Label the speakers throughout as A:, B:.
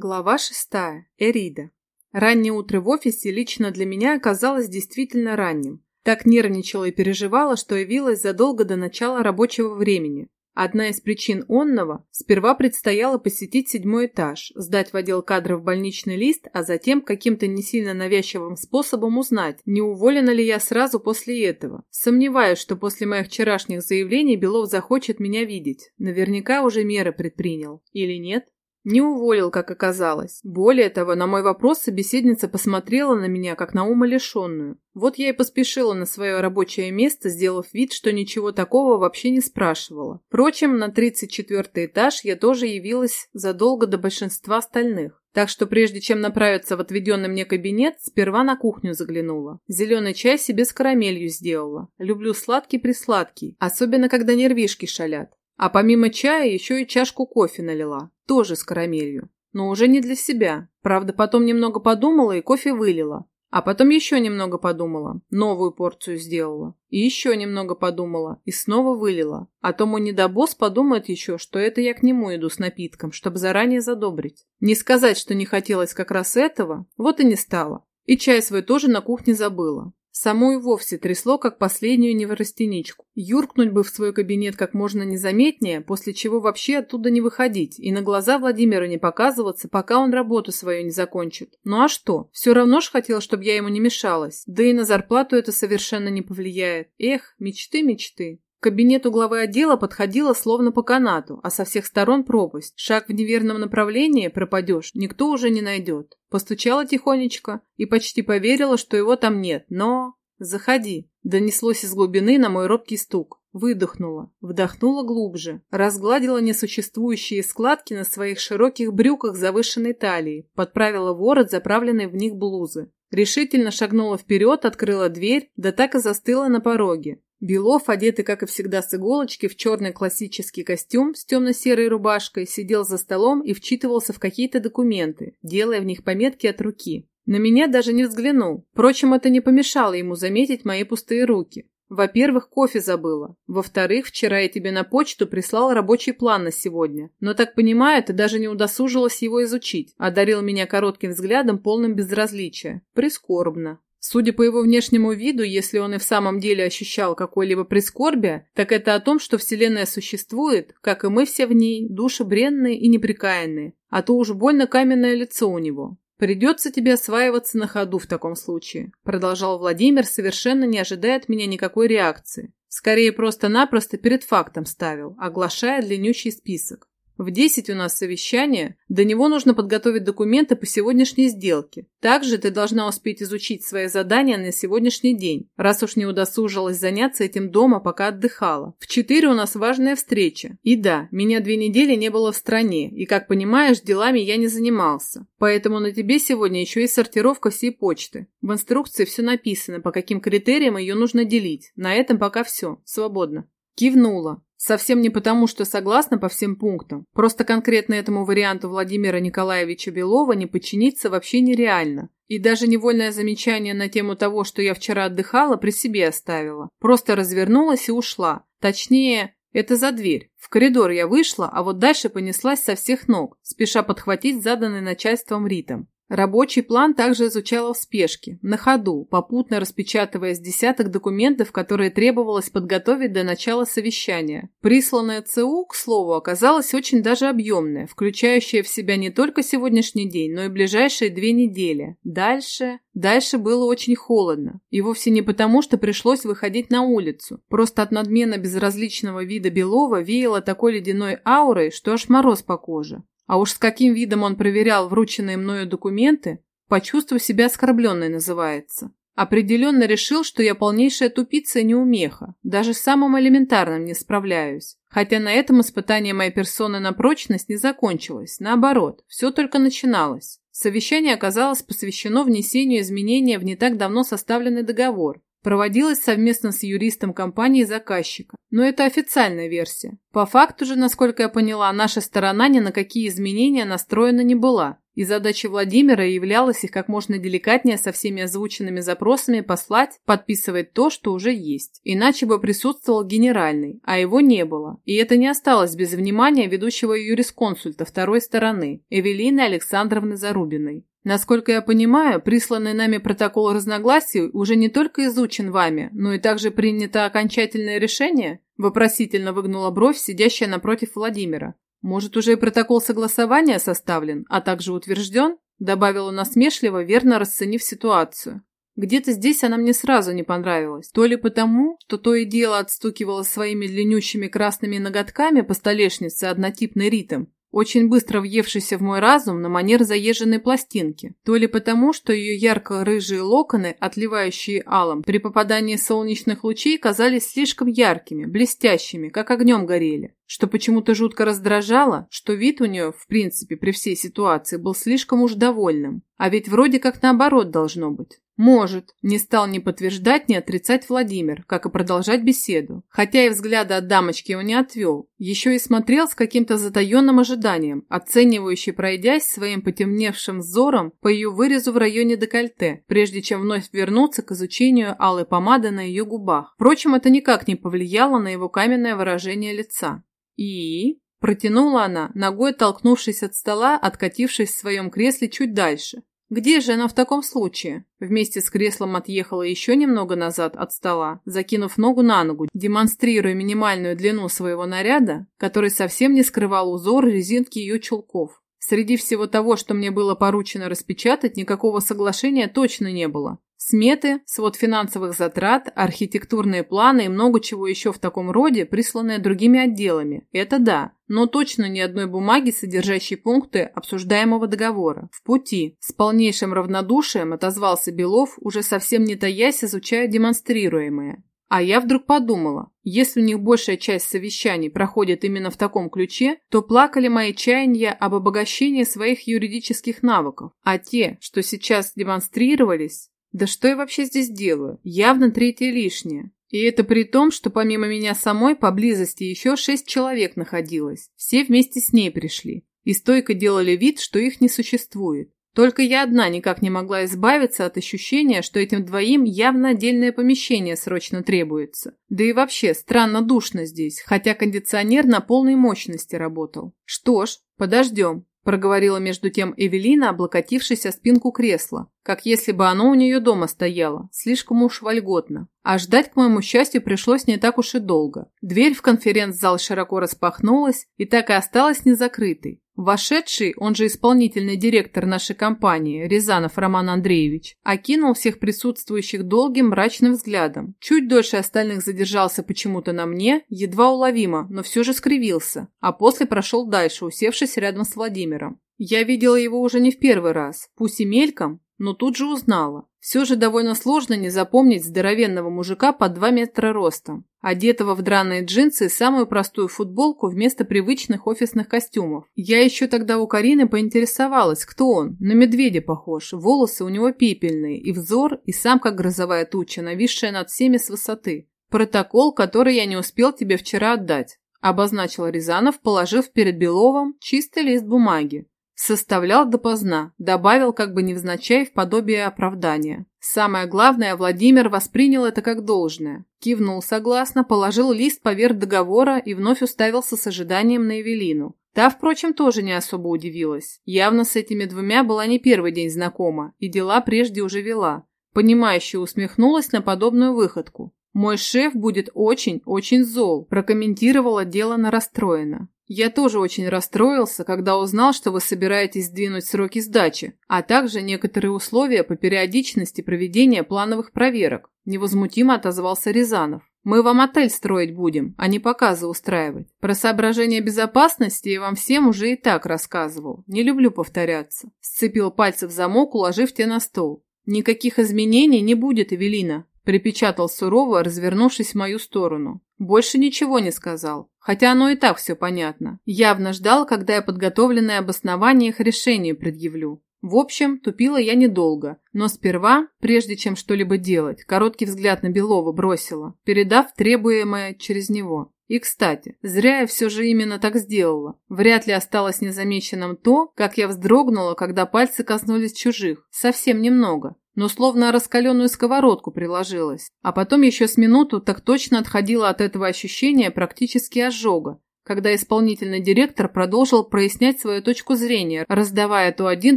A: Глава шестая. Эрида. Раннее утро в офисе лично для меня оказалось действительно ранним. Так нервничала и переживала, что явилась задолго до начала рабочего времени. Одна из причин онного – сперва предстояло посетить седьмой этаж, сдать в отдел кадров больничный лист, а затем каким-то не сильно навязчивым способом узнать, не уволена ли я сразу после этого. Сомневаюсь, что после моих вчерашних заявлений Белов захочет меня видеть. Наверняка уже меры предпринял. Или нет? Не уволил, как оказалось. Более того, на мой вопрос собеседница посмотрела на меня, как на умалишенную. Вот я и поспешила на свое рабочее место, сделав вид, что ничего такого вообще не спрашивала. Впрочем, на 34 этаж я тоже явилась задолго до большинства остальных. Так что прежде чем направиться в отведенный мне кабинет, сперва на кухню заглянула. Зеленый чай себе с карамелью сделала. Люблю сладкий-присладкий, особенно когда нервишки шалят. А помимо чая еще и чашку кофе налила, тоже с карамелью. Но уже не для себя. Правда, потом немного подумала и кофе вылила. А потом еще немного подумала, новую порцию сделала. И еще немного подумала, и снова вылила. А то мой недобосс подумает еще, что это я к нему иду с напитком, чтобы заранее задобрить. Не сказать, что не хотелось как раз этого, вот и не стало. И чай свой тоже на кухне забыла. Саму и вовсе трясло, как последнюю неврастеничку. Юркнуть бы в свой кабинет как можно незаметнее, после чего вообще оттуда не выходить и на глаза Владимиру не показываться, пока он работу свою не закончит. Ну а что? Все равно ж хотел, чтобы я ему не мешалась. Да и на зарплату это совершенно не повлияет. Эх, мечты, мечты. Кабинет главы отдела подходила словно по канату, а со всех сторон пропасть. Шаг в неверном направлении пропадешь, никто уже не найдет. Постучала тихонечко и почти поверила, что его там нет, но... «Заходи», — донеслось из глубины на мой робкий стук. Выдохнула, вдохнула глубже, разгладила несуществующие складки на своих широких брюках завышенной талии, подправила ворот, заправленный в них блузы. Решительно шагнула вперед, открыла дверь, да так и застыла на пороге. Белов, одетый, как и всегда, с иголочки, в черный классический костюм с темно-серой рубашкой, сидел за столом и вчитывался в какие-то документы, делая в них пометки от руки. На меня даже не взглянул. Впрочем, это не помешало ему заметить мои пустые руки. Во-первых, кофе забыла. Во-вторых, вчера я тебе на почту прислал рабочий план на сегодня. Но, так понимаю, ты даже не удосужилась его изучить. Одарил меня коротким взглядом, полным безразличия. Прискорбно. Судя по его внешнему виду, если он и в самом деле ощущал какое-либо прискорбие, так это о том, что Вселенная существует, как и мы все в ней, души бренные и неприкаянные, а то уж больно каменное лицо у него. «Придется тебе осваиваться на ходу в таком случае», продолжал Владимир, совершенно не ожидая от меня никакой реакции. Скорее, просто-напросто перед фактом ставил, оглашая длиннющий список. В 10 у нас совещание, до него нужно подготовить документы по сегодняшней сделке. Также ты должна успеть изучить свои задания на сегодняшний день, раз уж не удосужилась заняться этим дома, пока отдыхала. В 4 у нас важная встреча. И да, меня две недели не было в стране, и, как понимаешь, делами я не занимался. Поэтому на тебе сегодня еще и сортировка всей почты. В инструкции все написано, по каким критериям ее нужно делить. На этом пока все. Свободно. Кивнула. Совсем не потому, что согласна по всем пунктам. Просто конкретно этому варианту Владимира Николаевича Белова не подчиниться вообще нереально. И даже невольное замечание на тему того, что я вчера отдыхала, при себе оставила. Просто развернулась и ушла. Точнее, это за дверь. В коридор я вышла, а вот дальше понеслась со всех ног, спеша подхватить заданный начальством ритм. Рабочий план также изучала в спешке, на ходу, попутно распечатывая с десяток документов, которые требовалось подготовить до начала совещания. Присланное ЦУ, к слову, оказалось очень даже объемное, включающее в себя не только сегодняшний день, но и ближайшие две недели. Дальше... Дальше было очень холодно. И вовсе не потому, что пришлось выходить на улицу. Просто от надменно безразличного вида Белова веяло такой ледяной аурой, что аж мороз по коже. А уж с каким видом он проверял врученные мною документы, почувствовав себя оскорбленной называется. Определенно решил, что я полнейшая тупица и неумеха, даже с самым элементарным не справляюсь. Хотя на этом испытание моей персоны на прочность не закончилось, наоборот, все только начиналось. Совещание оказалось посвящено внесению изменения в не так давно составленный договор, Проводилась совместно с юристом компании заказчика. Но это официальная версия. По факту же, насколько я поняла, наша сторона ни на какие изменения настроена не была. и задачей Владимира являлось их как можно деликатнее со всеми озвученными запросами послать, подписывать то, что уже есть. Иначе бы присутствовал генеральный, а его не было. И это не осталось без внимания ведущего юрисконсульта второй стороны, Эвелины Александровны Зарубиной. Насколько я понимаю, присланный нами протокол разногласий уже не только изучен вами, но и также принято окончательное решение? Вопросительно выгнула бровь, сидящая напротив Владимира. Может, уже и протокол согласования составлен, а также утвержден? Добавила насмешливо, верно расценив ситуацию. Где-то здесь она мне сразу не понравилась. То ли потому, что то и дело отстукивала своими длиннющими красными ноготками по столешнице однотипный ритм, очень быстро въевшийся в мой разум на манер заезженной пластинки, то ли потому, что ее ярко-рыжие локоны, отливающие алым, при попадании солнечных лучей казались слишком яркими, блестящими, как огнем горели, что почему-то жутко раздражало, что вид у нее, в принципе, при всей ситуации был слишком уж довольным, а ведь вроде как наоборот должно быть. Может, не стал ни подтверждать, ни отрицать Владимир, как и продолжать беседу. Хотя и взгляда от дамочки он не отвел. Еще и смотрел с каким-то затаенным ожиданием, оценивающий, пройдясь своим потемневшим взором по ее вырезу в районе декольте, прежде чем вновь вернуться к изучению алой помады на ее губах. Впрочем, это никак не повлияло на его каменное выражение лица. И... Протянула она, ногой толкнувшись от стола, откатившись в своем кресле чуть дальше. Где же она в таком случае? Вместе с креслом отъехала еще немного назад от стола, закинув ногу на ногу, демонстрируя минимальную длину своего наряда, который совсем не скрывал узор резинки ее чулков. Среди всего того, что мне было поручено распечатать, никакого соглашения точно не было. Сметы, свод финансовых затрат, архитектурные планы и много чего еще в таком роде, присланные другими отделами. Это да, но точно ни одной бумаги, содержащей пункты обсуждаемого договора. В пути. С полнейшим равнодушием отозвался Белов, уже совсем не таясь, изучая демонстрируемое. А я вдруг подумала, если у них большая часть совещаний проходит именно в таком ключе, то плакали мои чаяния об обогащении своих юридических навыков. А те, что сейчас демонстрировались, да что я вообще здесь делаю? Явно третье лишнее. И это при том, что помимо меня самой поблизости еще шесть человек находилось. Все вместе с ней пришли. И стойко делали вид, что их не существует. Только я одна никак не могла избавиться от ощущения, что этим двоим явно отдельное помещение срочно требуется. Да и вообще, странно душно здесь, хотя кондиционер на полной мощности работал. Что ж, подождем проговорила между тем Эвелина, облокотившись о спинку кресла, как если бы оно у нее дома стояло, слишком уж вольготно. А ждать, к моему счастью, пришлось не так уж и долго. Дверь в конференц-зал широко распахнулась и так и осталась незакрытой. Вошедший, он же исполнительный директор нашей компании, Рязанов Роман Андреевич, окинул всех присутствующих долгим мрачным взглядом. Чуть дольше остальных задержался почему-то на мне, едва уловимо, но все же скривился, а после прошел дальше, усевшись рядом с Владимиром. Я видела его уже не в первый раз, пусть и мельком, но тут же узнала. Все же довольно сложно не запомнить здоровенного мужика под 2 метра ростом, одетого в драные джинсы и самую простую футболку вместо привычных офисных костюмов. Я еще тогда у Карины поинтересовалась, кто он. На медведя похож, волосы у него пепельные, и взор, и сам как грозовая туча, нависшая над всеми с высоты. Протокол, который я не успел тебе вчера отдать. Обозначил Рязанов, положив перед Беловым чистый лист бумаги. Составлял допоздна, добавил как бы невзначай в подобие оправдания. Самое главное, Владимир воспринял это как должное. Кивнул согласно, положил лист поверх договора и вновь уставился с ожиданием на Эвелину. Та, впрочем, тоже не особо удивилась. Явно с этими двумя была не первый день знакома, и дела прежде уже вела. Понимающе усмехнулась на подобную выходку. «Мой шеф будет очень-очень зол», прокомментировала дело на расстроено. Я тоже очень расстроился, когда узнал, что вы собираетесь сдвинуть сроки сдачи, а также некоторые условия по периодичности проведения плановых проверок. Невозмутимо отозвался Рязанов. Мы вам отель строить будем, а не показы устраивать. Про соображения безопасности я вам всем уже и так рассказывал. Не люблю повторяться. Сцепил пальцы в замок, уложив те на стол. Никаких изменений не будет, Эвелина припечатал сурово, развернувшись в мою сторону. Больше ничего не сказал, хотя оно и так все понятно. Явно ждал, когда я подготовленное обоснование их решению предъявлю. В общем, тупила я недолго, но сперва, прежде чем что-либо делать, короткий взгляд на Белова бросила, передав требуемое через него. И, кстати, зря я все же именно так сделала. Вряд ли осталось незамеченным то, как я вздрогнула, когда пальцы коснулись чужих. Совсем немного. Но словно раскаленную сковородку приложилась. А потом еще с минуту так точно отходила от этого ощущения практически ожога, когда исполнительный директор продолжил прояснять свою точку зрения, раздавая то один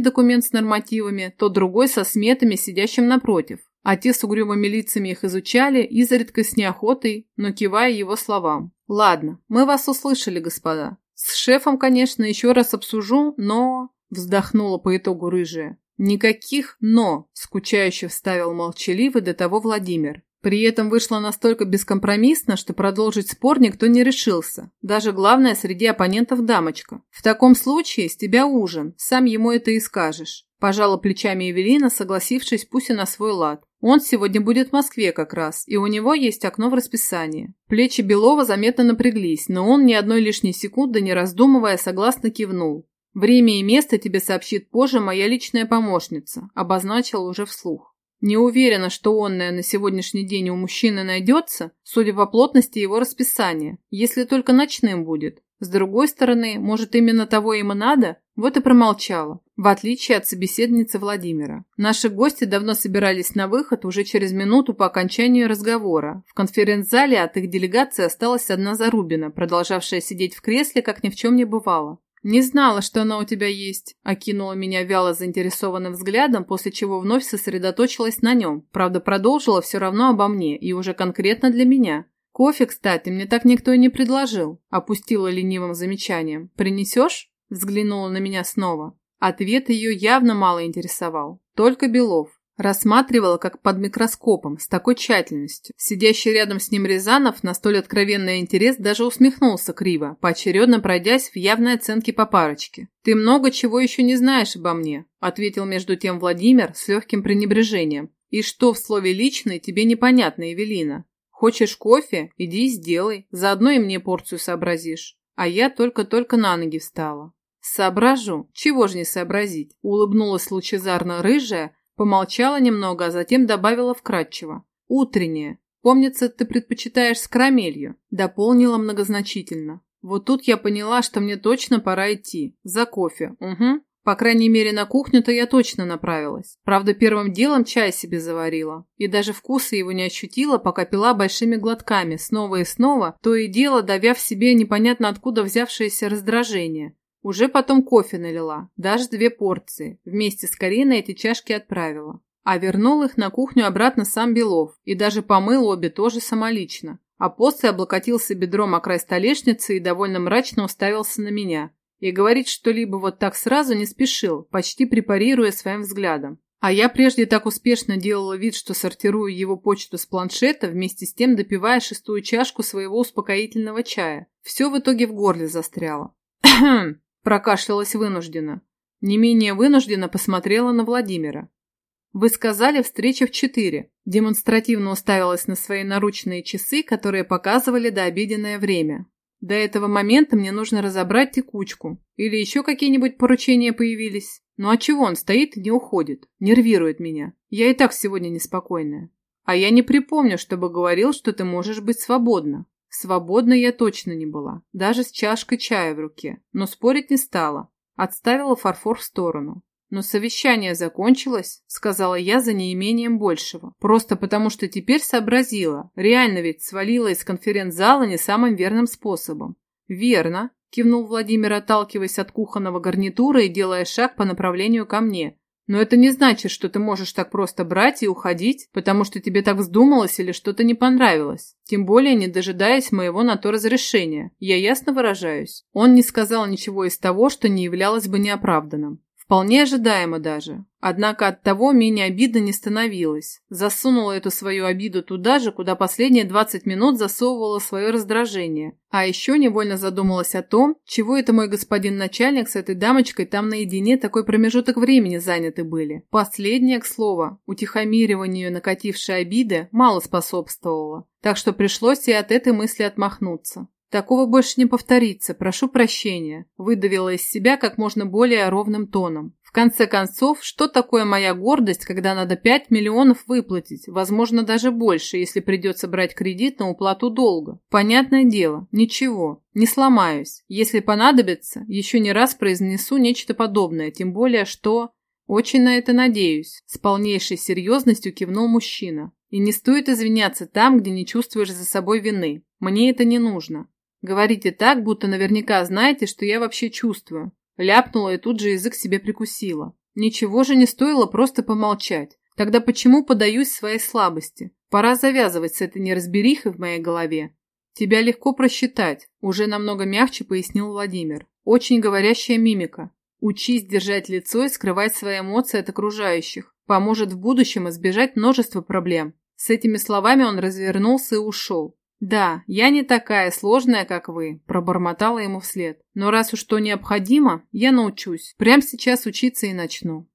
A: документ с нормативами, то другой со сметами сидящим напротив. А те с угрюмыми лицами их изучали, изредка с неохотой, но кивая его словам. «Ладно, мы вас услышали, господа. С шефом, конечно, еще раз обсужу, но...» Вздохнула по итогу рыжая. «Никаких «но», – скучающе вставил молчаливый до того Владимир. При этом вышло настолько бескомпромиссно, что продолжить спор никто не решился. Даже главная среди оппонентов дамочка. В таком случае с тебя ужин, сам ему это и скажешь. Пожала плечами Эвелина, согласившись пусть и на свой лад. Он сегодня будет в Москве как раз, и у него есть окно в расписании. Плечи Белова заметно напряглись, но он ни одной лишней секунды не раздумывая согласно кивнул. «Время и место тебе сообщит позже моя личная помощница», обозначил уже вслух. Не уверена, что онное на сегодняшний день у мужчины найдется, судя по плотности его расписания, если только ночным будет. С другой стороны, может, именно того и надо? Вот и промолчала, в отличие от собеседницы Владимира. Наши гости давно собирались на выход уже через минуту по окончанию разговора. В конференц-зале от их делегации осталась одна Зарубина, продолжавшая сидеть в кресле, как ни в чем не бывало. «Не знала, что она у тебя есть», – окинула меня вяло заинтересованным взглядом, после чего вновь сосредоточилась на нем. Правда, продолжила все равно обо мне и уже конкретно для меня. «Кофе, кстати, мне так никто и не предложил», – опустила ленивым замечанием. «Принесешь?» – взглянула на меня снова. Ответ ее явно мало интересовал. Только Белов. Рассматривала как под микроскопом, с такой тщательностью. Сидящий рядом с ним Рязанов на столь откровенный интерес даже усмехнулся криво, поочередно пройдясь в явной оценке по парочке. «Ты много чего еще не знаешь обо мне», – ответил между тем Владимир с легким пренебрежением. «И что в слове «личный» тебе непонятно, Эвелина? Хочешь кофе? Иди и сделай, заодно и мне порцию сообразишь». А я только-только на ноги встала. «Соображу. Чего ж не сообразить?» – улыбнулась лучезарно рыжая, Помолчала немного, а затем добавила вкратчиво. «Утреннее. Помнится, ты предпочитаешь с карамелью», – дополнила многозначительно. Вот тут я поняла, что мне точно пора идти. За кофе. Угу. По крайней мере, на кухню-то я точно направилась. Правда, первым делом чай себе заварила. И даже вкуса его не ощутила, пока пила большими глотками, снова и снова, то и дело давя в себе непонятно откуда взявшееся раздражение. Уже потом кофе налила, даже две порции. Вместе с Кариной эти чашки отправила. А вернул их на кухню обратно сам Белов. И даже помыл обе тоже самолично. А после облокотился бедром о край столешницы и довольно мрачно уставился на меня. И говорит что-либо вот так сразу не спешил, почти препарируя своим взглядом. А я прежде так успешно делала вид, что сортирую его почту с планшета, вместе с тем допивая шестую чашку своего успокоительного чая. Все в итоге в горле застряло. Прокашлялась вынужденно. Не менее вынужденно посмотрела на Владимира. «Вы сказали, встреча в четыре». Демонстративно уставилась на свои наручные часы, которые показывали дообеденное время. До этого момента мне нужно разобрать текучку. Или еще какие-нибудь поручения появились. Ну а чего он стоит и не уходит? Нервирует меня. Я и так сегодня неспокойная. А я не припомню, чтобы говорил, что ты можешь быть свободна. Свободной я точно не была, даже с чашкой чая в руке, но спорить не стала. Отставила фарфор в сторону. «Но совещание закончилось», — сказала я за неимением большего. Просто потому, что теперь сообразила. Реально ведь свалила из конференц-зала не самым верным способом. «Верно», — кивнул Владимир, отталкиваясь от кухонного гарнитура и делая шаг по направлению ко мне. Но это не значит, что ты можешь так просто брать и уходить, потому что тебе так вздумалось или что-то не понравилось. Тем более, не дожидаясь моего на то разрешения. Я ясно выражаюсь. Он не сказал ничего из того, что не являлось бы неоправданным. Вполне ожидаемо даже. Однако от того менее обидно не становилось. Засунула эту свою обиду туда же, куда последние 20 минут засовывала свое раздражение. А еще невольно задумалась о том, чего это мой господин начальник с этой дамочкой там наедине такой промежуток времени заняты были. Последнее, к слову, утихомириванию накатившей обиды мало способствовало. Так что пришлось и от этой мысли отмахнуться. Такого больше не повторится, прошу прощения, выдавила из себя как можно более ровным тоном. В конце концов, что такое моя гордость, когда надо 5 миллионов выплатить, возможно, даже больше, если придется брать кредит на уплату долга? Понятное дело, ничего, не сломаюсь. Если понадобится, еще не раз произнесу нечто подобное, тем более, что... Очень на это надеюсь, с полнейшей серьезностью кивнул мужчина. И не стоит извиняться там, где не чувствуешь за собой вины. Мне это не нужно. Говорите так, будто наверняка знаете, что я вообще чувствую. Ляпнула и тут же язык себе прикусила. Ничего же не стоило просто помолчать. Тогда почему подаюсь своей слабости? Пора завязывать с этой неразберихой в моей голове. Тебя легко просчитать, уже намного мягче пояснил Владимир. Очень говорящая мимика. Учись держать лицо и скрывать свои эмоции от окружающих. Поможет в будущем избежать множества проблем. С этими словами он развернулся и ушел. «Да, я не такая сложная, как вы», – пробормотала ему вслед. «Но раз уж что необходимо, я научусь. Прямо сейчас учиться и начну».